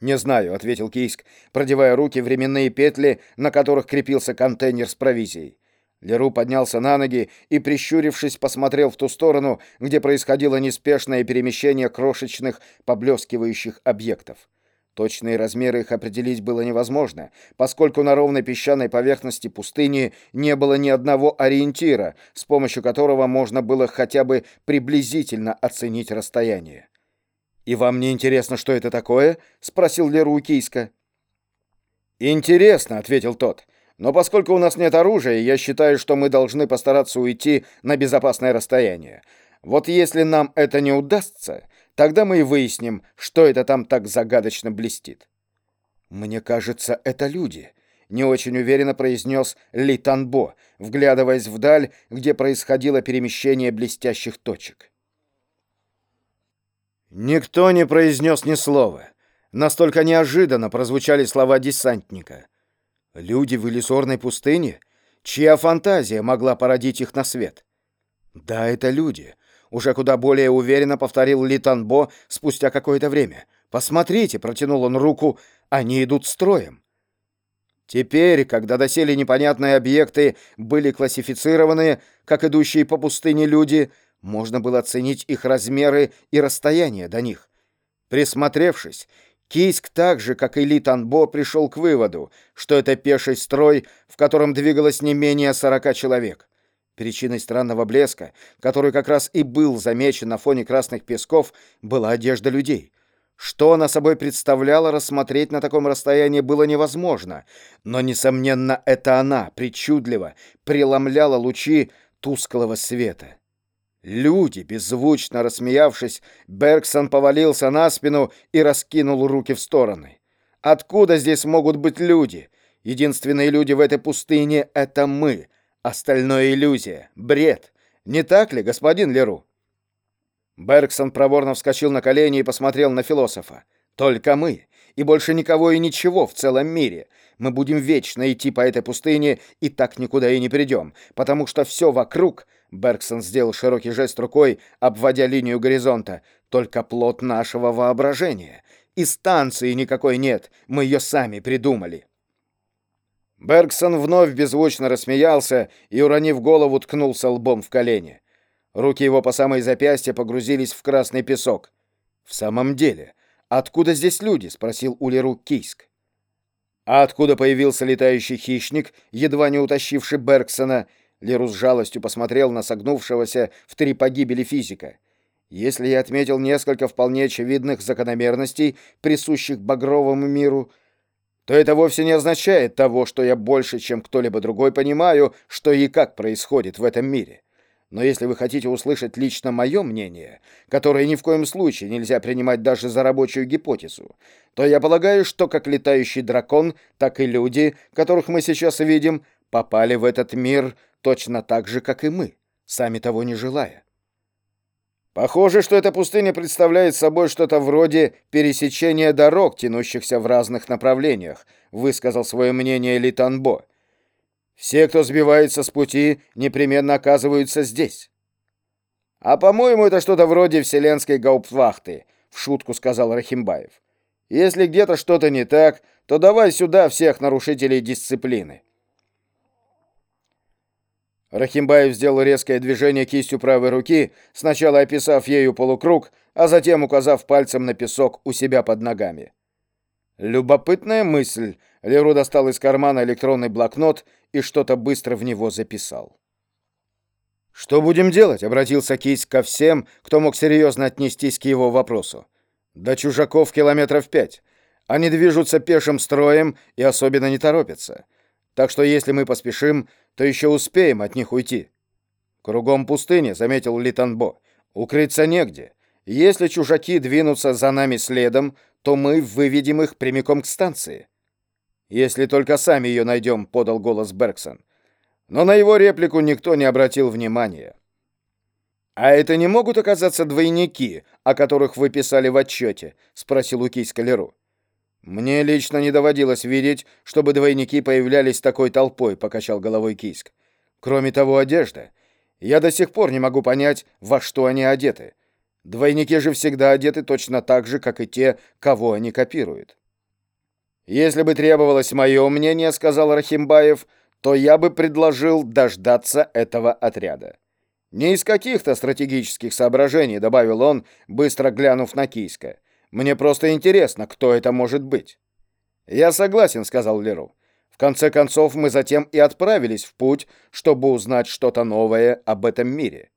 «Не знаю», — ответил Кийск, продевая руки в временные петли, на которых крепился контейнер с провизией. Леру поднялся на ноги и, прищурившись, посмотрел в ту сторону, где происходило неспешное перемещение крошечных, поблескивающих объектов. Точные размеры их определить было невозможно, поскольку на ровной песчаной поверхности пустыни не было ни одного ориентира, с помощью которого можно было хотя бы приблизительно оценить расстояние. «И вам не интересно, что это такое?» — спросил Леру у. «Интересно», — ответил тот. «Но поскольку у нас нет оружия, я считаю, что мы должны постараться уйти на безопасное расстояние. Вот если нам это не удастся, тогда мы и выясним, что это там так загадочно блестит». «Мне кажется, это люди», — не очень уверенно произнес Ли Танбо, вглядываясь вдаль, где происходило перемещение блестящих точек. Никто не произнес ни слова. Настолько неожиданно прозвучали слова десантника. Люди в иллюзорной пустыне? Чья фантазия могла породить их на свет? Да, это люди. Уже куда более уверенно повторил Литанбо спустя какое-то время. Посмотрите, протянул он руку, они идут строем. Теперь, когда доселе непонятные объекты были классифицированы, как идущие по пустыне люди, можно было оценить их размеры и расстояние до них. Присмотревшись, Кийск так же, как и Ли Танбо, пришел к выводу, что это пеший строй, в котором двигалось не менее сорока человек. Причиной странного блеска, который как раз и был замечен на фоне красных песков, была одежда людей. Что она собой представляла, рассмотреть на таком расстоянии было невозможно, но, несомненно, это она, причудливо, преломляла лучи тусклого света. Люди, беззвучно рассмеявшись, Бергсон повалился на спину и раскинул руки в стороны. Откуда здесь могут быть люди? Единственные люди в этой пустыне — это мы. Остальное — иллюзия, бред. Не так ли, господин Леру? Бергсон проворно вскочил на колени и посмотрел на философа. «Только мы, и больше никого и ничего в целом мире. Мы будем вечно идти по этой пустыне и так никуда и не придем, потому что все вокруг Бергсон сделал широкий жест рукой, обводя линию горизонта. «Только плод нашего воображения. И станции никакой нет, мы ее сами придумали». Бергсон вновь беззвучно рассмеялся и, уронив голову, ткнулся лбом в колени. Руки его по самой запястье погрузились в красный песок. «В самом деле, откуда здесь люди?» — спросил Улеру Кийск. «А откуда появился летающий хищник, едва не утащивший Бергсона?» Леру с жалостью посмотрел на согнувшегося в три погибели физика. Если я отметил несколько вполне очевидных закономерностей, присущих багровому миру, то это вовсе не означает того, что я больше, чем кто-либо другой, понимаю, что и как происходит в этом мире. Но если вы хотите услышать лично мое мнение, которое ни в коем случае нельзя принимать даже за рабочую гипотезу, то я полагаю, что как летающий дракон, так и люди, которых мы сейчас видим, попали в этот мир точно так же, как и мы, сами того не желая. Похоже, что эта пустыня представляет собой что-то вроде пересечения дорог, тянущихся в разных направлениях, высказал свое мнение Литанбо. Все, кто сбивается с пути, непременно оказываются здесь. А по-моему, это что-то вроде вселенской гауптвахты, в шутку сказал Рахимбаев. Если где-то что-то не так, то давай сюда всех нарушителей дисциплины. Рахимбаев сделал резкое движение кистью правой руки, сначала описав ею полукруг, а затем указав пальцем на песок у себя под ногами. Любопытная мысль. Леру достал из кармана электронный блокнот и что-то быстро в него записал. «Что будем делать?» — обратился Кись ко всем, кто мог серьезно отнестись к его вопросу. «До чужаков километров пять. Они движутся пешим строем и особенно не торопятся. Так что если мы поспешим, то еще успеем от них уйти. Кругом пустыни, заметил Литанбо. Укрыться негде. Если чужаки двинутся за нами следом, то мы выведем их прямиком к станции. Если только сами ее найдем, подал голос Бергсон. Но на его реплику никто не обратил внимания. «А это не могут оказаться двойники, о которых вы писали в отчете?» — спросил Укий Скалеру. «Мне лично не доводилось видеть, чтобы двойники появлялись такой толпой», — покачал головой Кийск. «Кроме того, одежда. Я до сих пор не могу понять, во что они одеты. Двойники же всегда одеты точно так же, как и те, кого они копируют». «Если бы требовалось мое мнение, — сказал Рахимбаев, — то я бы предложил дождаться этого отряда. Не из каких-то стратегических соображений, — добавил он, быстро глянув на Кийска. Мне просто интересно, кто это может быть». «Я согласен», — сказал Леру. «В конце концов, мы затем и отправились в путь, чтобы узнать что-то новое об этом мире».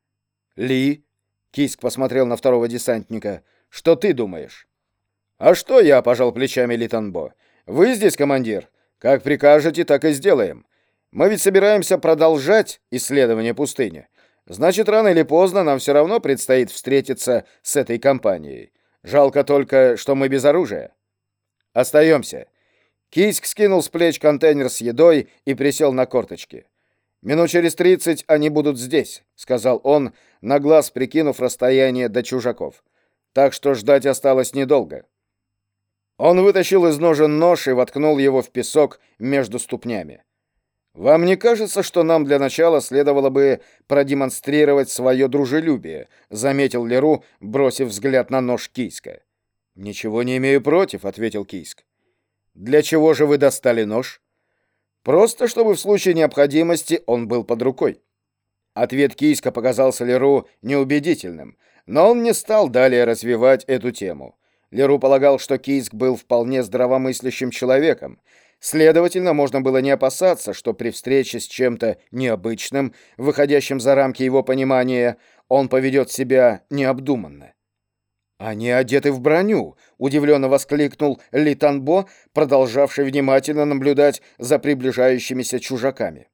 «Ли?» — Кийск посмотрел на второго десантника. «Что ты думаешь?» «А что я?» — пожал плечами Литанбо. «Вы здесь, командир? Как прикажете, так и сделаем. Мы ведь собираемся продолжать исследование пустыни. Значит, рано или поздно нам все равно предстоит встретиться с этой компанией. Жалко только, что мы без оружия. Остаемся. Кийск скинул с плеч контейнер с едой и присел на корточки. «Минут через тридцать они будут здесь», — сказал он, на глаз прикинув расстояние до чужаков. «Так что ждать осталось недолго». Он вытащил из ножен нож и воткнул его в песок между ступнями. «Вам не кажется, что нам для начала следовало бы продемонстрировать свое дружелюбие?» — заметил Леру, бросив взгляд на нож Кийска. «Ничего не имею против», — ответил Кийск. «Для чего же вы достали нож?» «Просто, чтобы в случае необходимости он был под рукой». Ответ Кийска показался Леру неубедительным, но он не стал далее развивать эту тему. Леру полагал, что Кийск был вполне здравомыслящим человеком. Следовательно, можно было не опасаться, что при встрече с чем-то необычным, выходящим за рамки его понимания, он поведет себя необдуманно. «Они одеты в броню!» — удивленно воскликнул Литанбо, продолжавший внимательно наблюдать за приближающимися чужаками.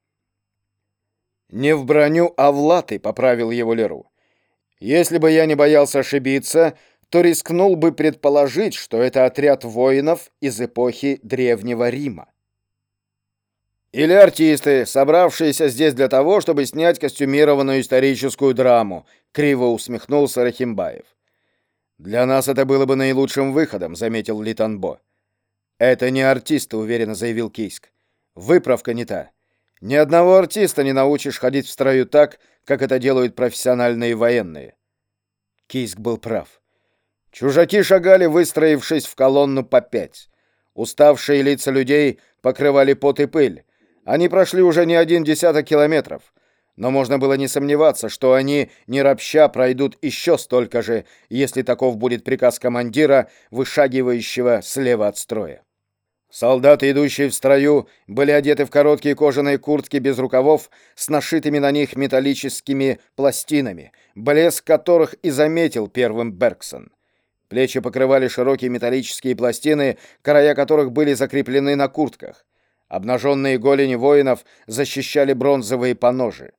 «Не в броню, а в латы», — поправил его Леру. «Если бы я не боялся ошибиться, то рискнул бы предположить, что это отряд воинов из эпохи Древнего Рима. Или артисты, собравшиеся здесь для того, чтобы снять костюмированную историческую драму, криво усмехнулся Рахимбаев. Для нас это было бы наилучшим выходом, заметил Литанбо. Это не артисты, уверенно заявил Кийск. Выправка не та. Ни одного артиста не научишь ходить в строю так, как это делают профессиональные военные. Кийск был прав. Чужаки шагали, выстроившись в колонну по пять. Уставшие лица людей покрывали пот и пыль. Они прошли уже не один десяток километров. Но можно было не сомневаться, что они, не ропща, пройдут еще столько же, если таков будет приказ командира, вышагивающего слева от строя. Солдаты, идущие в строю, были одеты в короткие кожаные куртки без рукавов с нашитыми на них металлическими пластинами, блеск которых и заметил первым Бергсон. Плечи покрывали широкие металлические пластины, края которых были закреплены на куртках. Обнаженные голени воинов защищали бронзовые поножи.